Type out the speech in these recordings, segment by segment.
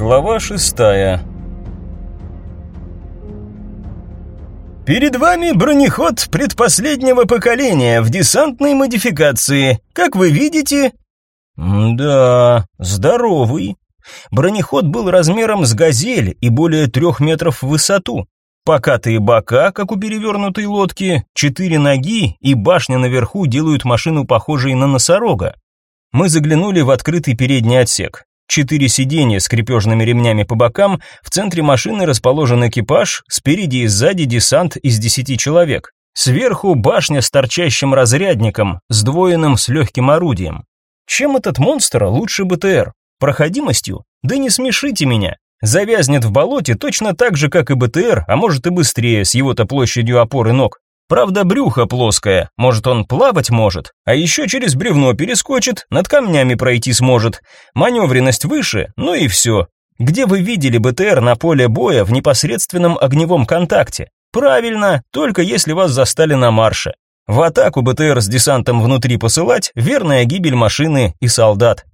Глава шестая Перед вами бронеход предпоследнего поколения в десантной модификации. Как вы видите... Да, здоровый. Бронеход был размером с «Газель» и более трех метров в высоту. Покатые бока, как у перевернутой лодки, четыре ноги и башня наверху делают машину похожей на носорога. Мы заглянули в открытый передний отсек. Четыре сиденья с крепежными ремнями по бокам, в центре машины расположен экипаж, спереди и сзади десант из десяти человек. Сверху башня с торчащим разрядником, сдвоенным с легким орудием. Чем этот монстр лучше БТР? Проходимостью? Да не смешите меня. Завязнет в болоте точно так же, как и БТР, а может и быстрее с его-то площадью опоры ног. Правда, брюхо плоское, может он плавать может, а еще через бревно перескочит, над камнями пройти сможет. Маневренность выше, ну и все. Где вы видели БТР на поле боя в непосредственном огневом контакте? Правильно, только если вас застали на марше. В атаку БТР с десантом внутри посылать – верная гибель машины и солдат.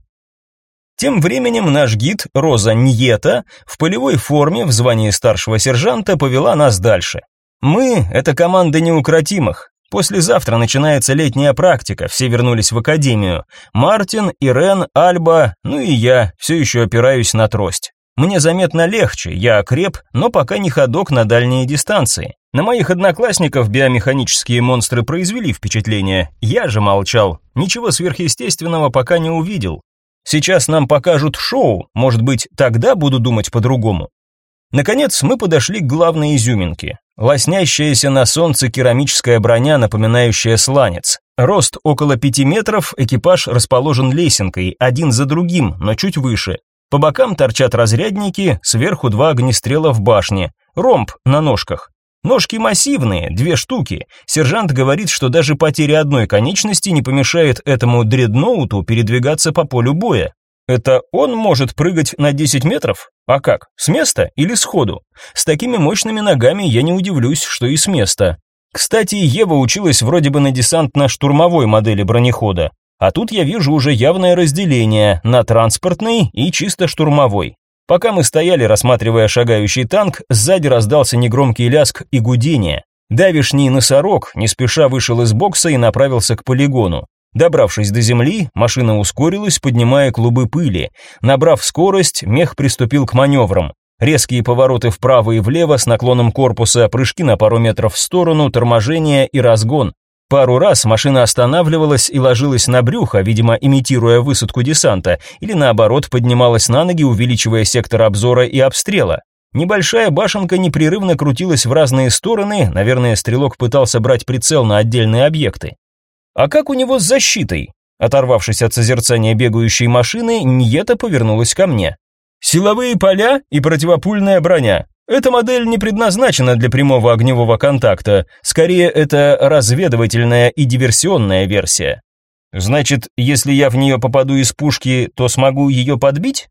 Тем временем наш гид Роза Ньета в полевой форме в звании старшего сержанта повела нас дальше. Мы – это команда неукротимых. Послезавтра начинается летняя практика, все вернулись в академию. Мартин, Ирен, Альба, ну и я, все еще опираюсь на трость. Мне заметно легче, я окреп, но пока не ходок на дальние дистанции. На моих одноклассников биомеханические монстры произвели впечатление, я же молчал, ничего сверхъестественного пока не увидел. Сейчас нам покажут шоу, может быть, тогда буду думать по-другому. Наконец мы подошли к главной изюминке. Лоснящаяся на солнце керамическая броня, напоминающая сланец. Рост около пяти метров, экипаж расположен лесенкой, один за другим, но чуть выше. По бокам торчат разрядники, сверху два огнестрела в башне, ромб на ножках. Ножки массивные, две штуки. Сержант говорит, что даже потеря одной конечности не помешает этому дредноуту передвигаться по полю боя. Это он может прыгать на 10 метров? А как? С места или сходу? С такими мощными ногами я не удивлюсь, что и с места. Кстати, Ева училась вроде бы на десантно-штурмовой модели бронехода, а тут я вижу уже явное разделение на транспортный и чисто штурмовой. Пока мы стояли, рассматривая шагающий танк, сзади раздался негромкий ляск и гудение. Давишний носорог не спеша вышел из бокса и направился к полигону. Добравшись до земли, машина ускорилась, поднимая клубы пыли. Набрав скорость, мех приступил к маневрам. Резкие повороты вправо и влево с наклоном корпуса, прыжки на пару метров в сторону, торможение и разгон. Пару раз машина останавливалась и ложилась на брюхо, видимо, имитируя высадку десанта, или наоборот поднималась на ноги, увеличивая сектор обзора и обстрела. Небольшая башенка непрерывно крутилась в разные стороны, наверное, стрелок пытался брать прицел на отдельные объекты. А как у него с защитой? Оторвавшись от созерцания бегающей машины, Ньета повернулась ко мне. Силовые поля и противопульная броня. Эта модель не предназначена для прямого огневого контакта, скорее это разведывательная и диверсионная версия. Значит, если я в нее попаду из пушки, то смогу ее подбить?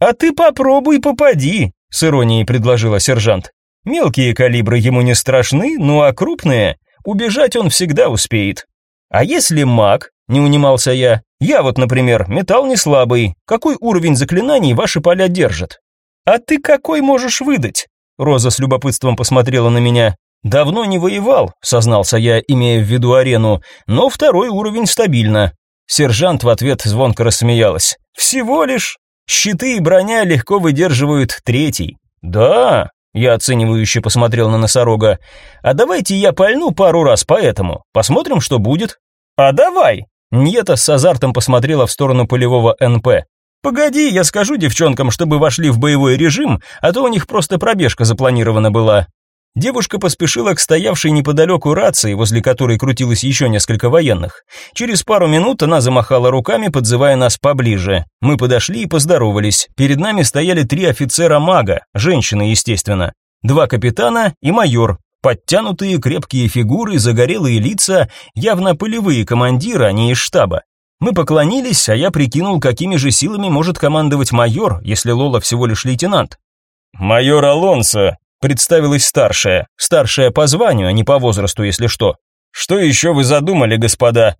А ты попробуй попади, с иронией предложила сержант. Мелкие калибры ему не страшны, ну а крупные убежать он всегда успеет. А если маг, не унимался я, я вот, например, металл не слабый, какой уровень заклинаний ваши поля держат? А ты какой можешь выдать? Роза с любопытством посмотрела на меня. Давно не воевал, сознался я, имея в виду арену, но второй уровень стабильно. Сержант в ответ звонко рассмеялась. Всего лишь щиты и броня легко выдерживают третий. Да, я оценивающе посмотрел на носорога. А давайте я пальну пару раз по этому. Посмотрим, что будет. А давай. Ньета с азартом посмотрела в сторону полевого НП. Погоди, я скажу девчонкам, чтобы вошли в боевой режим, а то у них просто пробежка запланирована была. Девушка поспешила к стоявшей неподалеку рации, возле которой крутилось еще несколько военных. Через пару минут она замахала руками, подзывая нас поближе. Мы подошли и поздоровались. Перед нами стояли три офицера-мага, женщины, естественно. Два капитана и майор. Подтянутые, крепкие фигуры, загорелые лица, явно полевые командиры, а не из штаба. Мы поклонились, а я прикинул, какими же силами может командовать майор, если Лола всего лишь лейтенант. «Майор Алонсо», Представилась старшая, старшая по званию, а не по возрасту, если что. Что еще вы задумали, господа?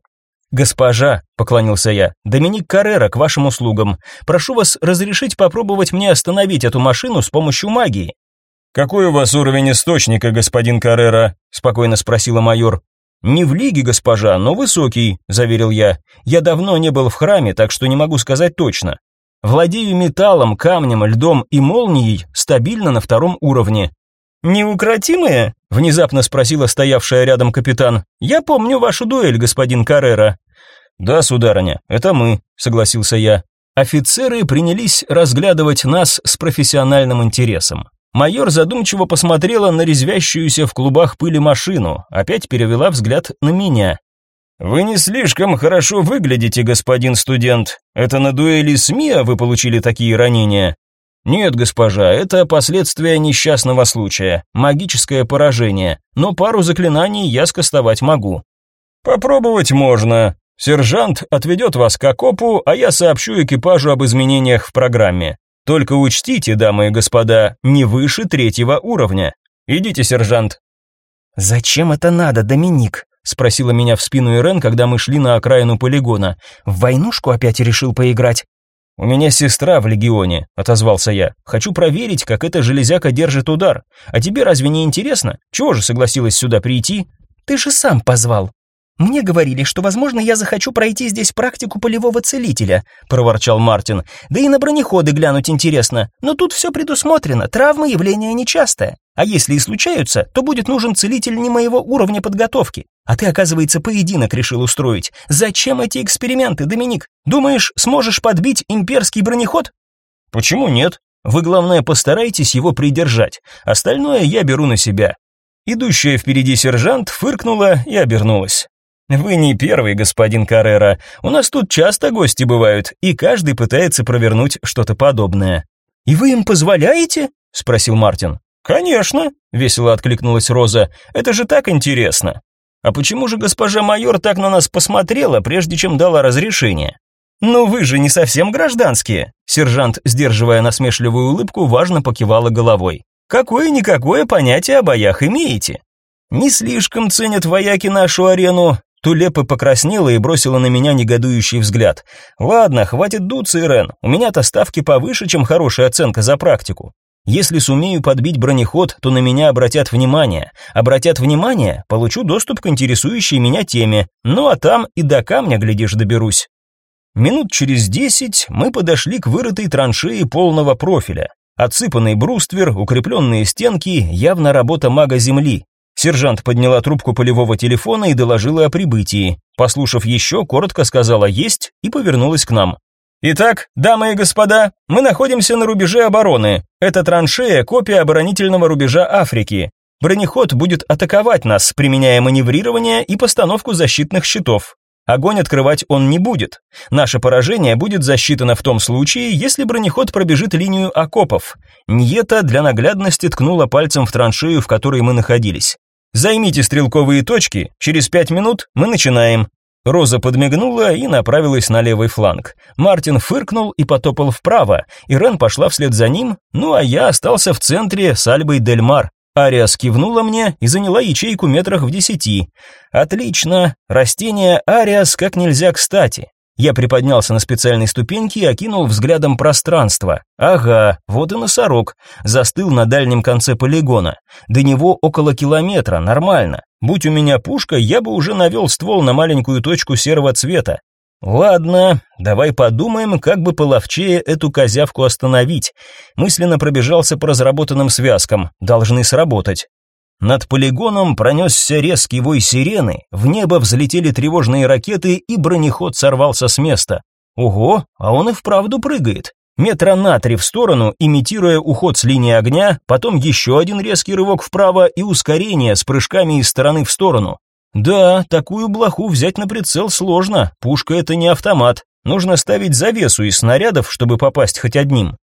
«Госпожа», — поклонился я, — «Доминик Каррера к вашим услугам. Прошу вас разрешить попробовать мне остановить эту машину с помощью магии». «Какой у вас уровень источника, господин Каррера?» — спокойно спросила майор. «Не в лиге, госпожа, но высокий», — заверил я. «Я давно не был в храме, так что не могу сказать точно. Владею металлом, камнем, льдом и молнией стабильно на втором уровне». «Неукротимые?» — внезапно спросила стоявшая рядом капитан. «Я помню вашу дуэль, господин Каррера». «Да, сударыня, это мы», — согласился я. Офицеры принялись разглядывать нас с профессиональным интересом. Майор задумчиво посмотрела на резвящуюся в клубах пыли машину, опять перевела взгляд на меня. «Вы не слишком хорошо выглядите, господин студент. Это на дуэли с Миа вы получили такие ранения?» «Нет, госпожа, это последствия несчастного случая, магическое поражение, но пару заклинаний я скостовать могу». «Попробовать можно. Сержант отведет вас к окопу, а я сообщу экипажу об изменениях в программе. Только учтите, дамы и господа, не выше третьего уровня. Идите, сержант». «Зачем это надо, Доминик?» Спросила меня в спину Ирен, когда мы шли на окраину полигона. В войнушку опять решил поиграть. У меня сестра в легионе, отозвался я. Хочу проверить, как эта железяка держит удар. А тебе разве не интересно? Чего же согласилась сюда прийти? Ты же сам позвал. Мне говорили, что, возможно, я захочу пройти здесь практику полевого целителя, проворчал Мартин. Да и на бронеходы глянуть интересно. Но тут все предусмотрено, травмы явление нечастое. А если и случаются, то будет нужен целитель не моего уровня подготовки. А ты, оказывается, поединок решил устроить. Зачем эти эксперименты, Доминик? Думаешь, сможешь подбить имперский бронеход? Почему нет? Вы, главное, постарайтесь его придержать. Остальное я беру на себя. Идущая впереди сержант фыркнула и обернулась. Вы не первый, господин Каррера. У нас тут часто гости бывают, и каждый пытается провернуть что-то подобное. И вы им позволяете? спросил Мартин. Конечно, весело откликнулась Роза. Это же так интересно. А почему же госпожа майор так на нас посмотрела, прежде чем дала разрешение? Ну вы же не совсем гражданские. Сержант, сдерживая насмешливую улыбку, важно покивала головой. Какое-никакое понятие о боях имеете? Не слишком ценят вояки нашу арену, Тулепа покраснела и бросила на меня негодующий взгляд. «Ладно, хватит дуться, Ирен, у меня-то ставки повыше, чем хорошая оценка за практику. Если сумею подбить бронеход, то на меня обратят внимание. Обратят внимание, получу доступ к интересующей меня теме. Ну а там и до камня, глядишь, доберусь». Минут через десять мы подошли к вырытой траншеи полного профиля. Отсыпанный бруствер, укрепленные стенки, явно работа мага земли. Сержант подняла трубку полевого телефона и доложила о прибытии. Послушав еще, коротко сказала «есть» и повернулась к нам. «Итак, дамы и господа, мы находимся на рубеже обороны. Это траншея – копия оборонительного рубежа Африки. Бронеход будет атаковать нас, применяя маневрирование и постановку защитных щитов. Огонь открывать он не будет. Наше поражение будет засчитано в том случае, если бронеход пробежит линию окопов. Ньета для наглядности ткнула пальцем в траншею, в которой мы находились. Займите стрелковые точки, через пять минут мы начинаем. Роза подмигнула и направилась на левый фланг. Мартин фыркнул и потопал вправо, Ирен пошла вслед за ним, ну а я остался в центре с Альбой Дель Мар. Ариас кивнула мне и заняла ячейку метрах в десяти. Отлично, растение Ариас как нельзя кстати. Я приподнялся на специальной ступеньке и окинул взглядом пространство. Ага, вот и носорог. Застыл на дальнем конце полигона. До него около километра, нормально. Будь у меня пушка, я бы уже навел ствол на маленькую точку серого цвета. Ладно, давай подумаем, как бы половчее эту козявку остановить. Мысленно пробежался по разработанным связкам. Должны сработать. Над полигоном пронесся резкий вой сирены, в небо взлетели тревожные ракеты, и бронеход сорвался с места. Ого, а он и вправду прыгает. Метра на три в сторону, имитируя уход с линии огня, потом еще один резкий рывок вправо и ускорение с прыжками из стороны в сторону. Да, такую блоху взять на прицел сложно, пушка это не автомат. Нужно ставить завесу из снарядов, чтобы попасть хоть одним.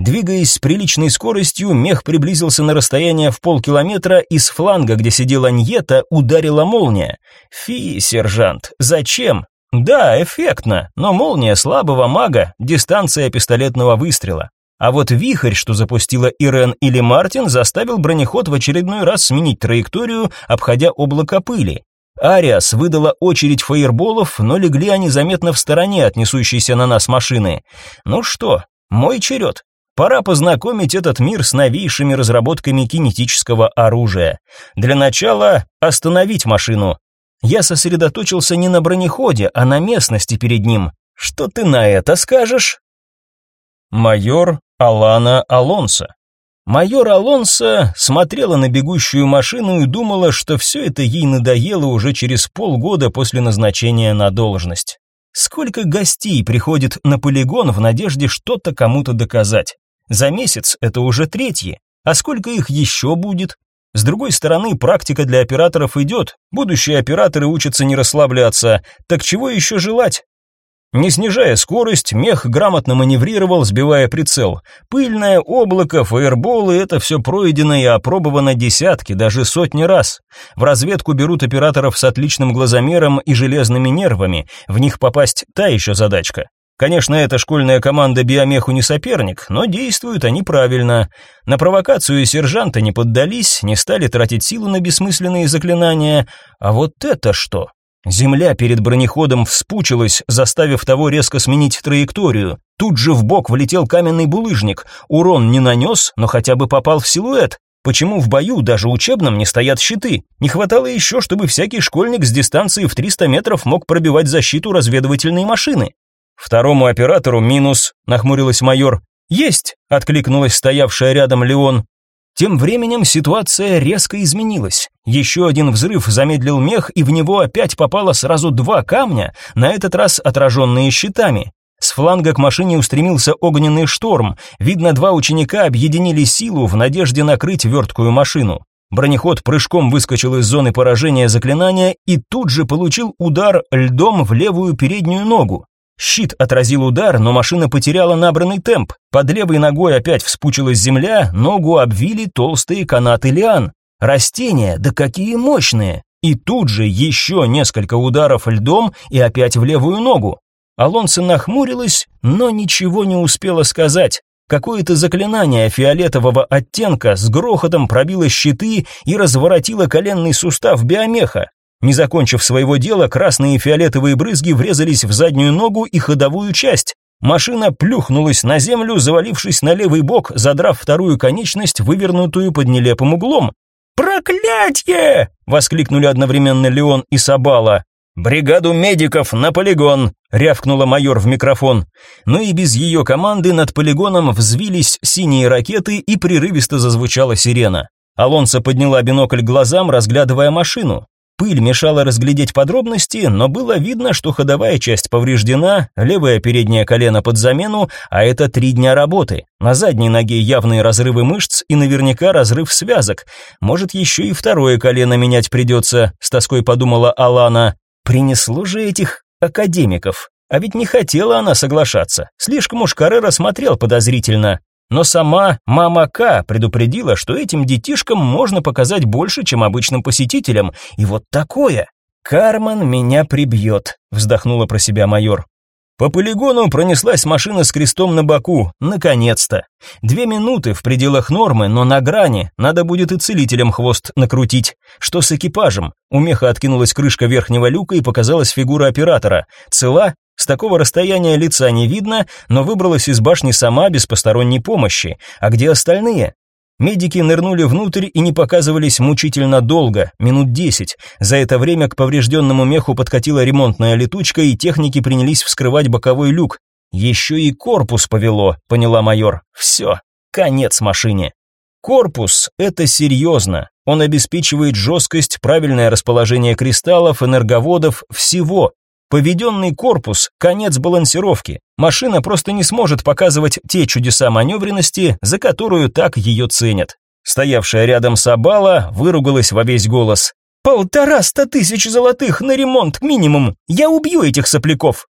Двигаясь с приличной скоростью, мех приблизился на расстояние в полкилометра, и с фланга, где сидела Ньета, ударила молния. Фи, сержант, зачем? Да, эффектно, но молния слабого мага, дистанция пистолетного выстрела. А вот вихрь, что запустила Ирен или Мартин, заставил бронеход в очередной раз сменить траекторию, обходя облако пыли. Ариас выдала очередь фаерболов, но легли они заметно в стороне от несущейся на нас машины. Ну что, мой черед. Пора познакомить этот мир с новейшими разработками кинетического оружия. Для начала остановить машину. Я сосредоточился не на бронеходе, а на местности перед ним. Что ты на это скажешь? Майор Алана Алонсо. Майор Алонсо смотрела на бегущую машину и думала, что все это ей надоело уже через полгода после назначения на должность. Сколько гостей приходит на полигон в надежде что-то кому-то доказать? За месяц это уже третьи. А сколько их еще будет? С другой стороны, практика для операторов идет. Будущие операторы учатся не расслабляться. Так чего еще желать? Не снижая скорость, мех грамотно маневрировал, сбивая прицел. Пыльное облако, фаерболы — это все пройдено и опробовано десятки, даже сотни раз. В разведку берут операторов с отличным глазомером и железными нервами. В них попасть та еще задачка. Конечно, эта школьная команда биомеху не соперник, но действуют они правильно. На провокацию сержанта не поддались, не стали тратить силу на бессмысленные заклинания. А вот это что? Земля перед бронеходом вспучилась, заставив того резко сменить траекторию. Тут же в бок влетел каменный булыжник. Урон не нанес, но хотя бы попал в силуэт. Почему в бою, даже учебном, не стоят щиты? Не хватало еще, чтобы всякий школьник с дистанции в 300 метров мог пробивать защиту разведывательной машины. Второму оператору минус, нахмурилась майор. Есть, откликнулась стоявшая рядом Леон. Тем временем ситуация резко изменилась. Еще один взрыв замедлил мех, и в него опять попало сразу два камня, на этот раз отраженные щитами. С фланга к машине устремился огненный шторм. Видно, два ученика объединили силу в надежде накрыть верткую машину. Бронеход прыжком выскочил из зоны поражения заклинания и тут же получил удар льдом в левую переднюю ногу. Щит отразил удар, но машина потеряла набранный темп. Под левой ногой опять вспучилась земля, ногу обвили толстые канаты лиан. Растения, да какие мощные! И тут же еще несколько ударов льдом и опять в левую ногу. Алонсо нахмурилась, но ничего не успела сказать. Какое-то заклинание фиолетового оттенка с грохотом пробило щиты и разворотило коленный сустав биомеха. Не закончив своего дела, красные и фиолетовые брызги врезались в заднюю ногу и ходовую часть. Машина плюхнулась на землю, завалившись на левый бок, задрав вторую конечность, вывернутую под нелепым углом. «Проклятье!» — воскликнули одновременно Леон и Сабала. «Бригаду медиков на полигон!» — рявкнула майор в микрофон. Но и без ее команды над полигоном взвились синие ракеты и прерывисто зазвучала сирена. Алонсо подняла бинокль глазам, разглядывая машину. Пыль мешала разглядеть подробности, но было видно, что ходовая часть повреждена, левое переднее колено под замену, а это три дня работы. На задней ноге явные разрывы мышц и наверняка разрыв связок. Может, еще и второе колено менять придется, с тоской подумала Алана. Принесло же этих академиков. А ведь не хотела она соглашаться. Слишком уж Каррера смотрел подозрительно. Но сама мама К предупредила, что этим детишкам можно показать больше, чем обычным посетителям. И вот такое. «Карман меня прибьет», — вздохнула про себя майор. По полигону пронеслась машина с крестом на боку. Наконец-то. Две минуты в пределах нормы, но на грани. Надо будет и целителям хвост накрутить. Что с экипажем? У меха откинулась крышка верхнего люка и показалась фигура оператора. Цела? С такого расстояния лица не видно, но выбралась из башни сама без посторонней помощи. А где остальные? Медики нырнули внутрь и не показывались мучительно долго, минут десять. За это время к поврежденному меху подкатила ремонтная летучка, и техники принялись вскрывать боковой люк. Еще и корпус повело, поняла майор. Все, конец машине. Корпус – это серьезно. Он обеспечивает жесткость, правильное расположение кристаллов, энерговодов, всего. Поведенный корпус – конец балансировки. Машина просто не сможет показывать те чудеса маневренности, за которую так ее ценят. Стоявшая рядом Сабала выругалась во весь голос. «Полтораста тысяч золотых на ремонт минимум! Я убью этих сопляков!»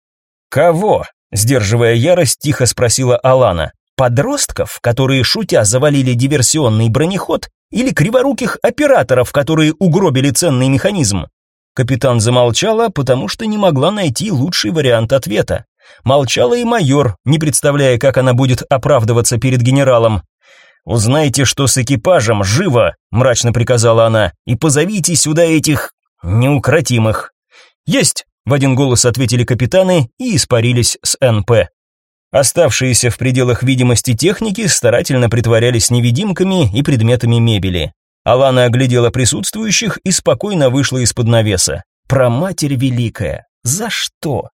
«Кого?» – сдерживая ярость, тихо спросила Алана. «Подростков, которые, шутя, завалили диверсионный бронеход, или криворуких операторов, которые угробили ценный механизм?» Капитан замолчала, потому что не могла найти лучший вариант ответа. Молчала и майор, не представляя, как она будет оправдываться перед генералом. «Узнайте, что с экипажем, живо!» – мрачно приказала она. «И позовите сюда этих... неукротимых. Есть, в один голос ответили капитаны и испарились с НП. Оставшиеся в пределах видимости техники старательно притворялись невидимками и предметами мебели. Алана оглядела присутствующих и спокойно вышла из-под навеса. Про матерь великая. За что?